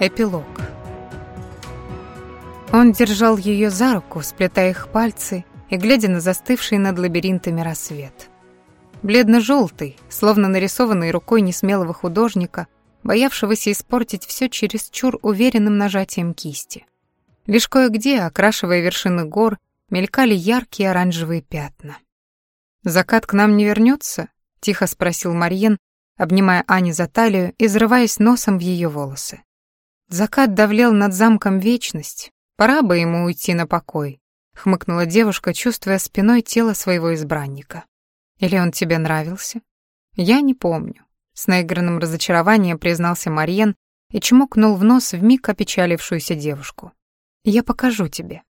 Эпилог. Он держал ее за руку, сплетая их пальцы и глядя на застывший над лабиринтами рассвет. Бледно-желтый, словно нарисованный рукой несмелого художника, боявшегося испортить все чересчур уверенным нажатием кисти. Лишь кое-где, окрашивая вершины гор, мелькали яркие оранжевые пятна. «Закат к нам не вернется? тихо спросил Марьен, обнимая Ани за талию и зарываясь носом в ее волосы. Закат давлел над замком вечность, пора бы ему уйти на покой, хмыкнула девушка, чувствуя спиной тело своего избранника. Или он тебе нравился? Я не помню. С наигранным разочарованием признался Марьен и чмокнул в нос вмиг опечалившуюся девушку. «Я покажу тебе».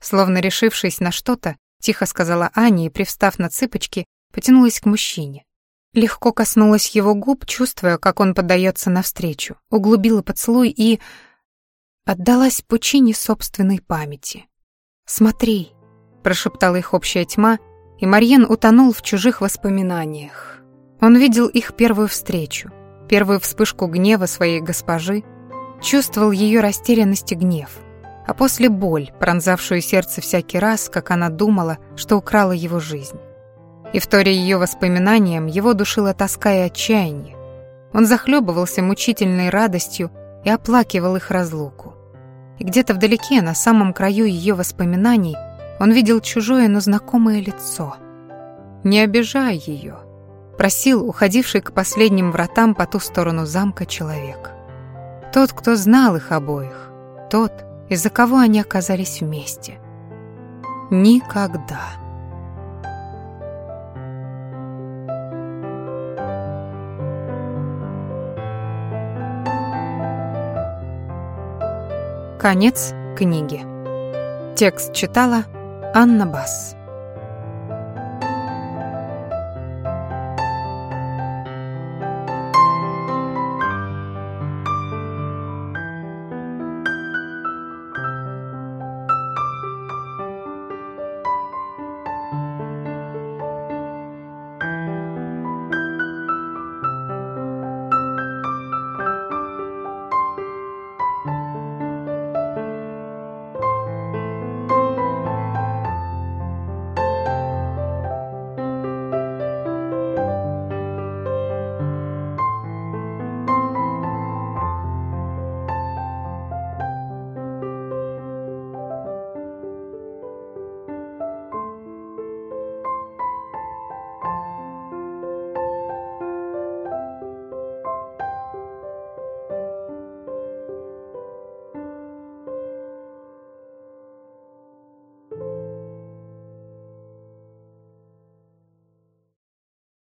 Словно решившись на что-то, тихо сказала Аня и, привстав на цыпочки, потянулась к мужчине. Легко коснулась его губ, чувствуя, как он поддается навстречу, углубила поцелуй и... отдалась пучине собственной памяти. «Смотри», — прошептала их общая тьма, и Марьен утонул в чужих воспоминаниях. Он видел их первую встречу, первую вспышку гнева своей госпожи, чувствовал ее растерянность и гнев, а после боль, пронзавшую сердце всякий раз, как она думала, что украла его жизнь и, вторя ее воспоминаниям, его душила тоска и отчаяние. Он захлебывался мучительной радостью и оплакивал их разлуку. И где-то вдалеке, на самом краю ее воспоминаний, он видел чужое, но знакомое лицо. «Не обижай ее», — просил уходивший к последним вратам по ту сторону замка человек. Тот, кто знал их обоих, тот, из-за кого они оказались вместе. Никогда. Конец книги. Текст читала Анна Бас.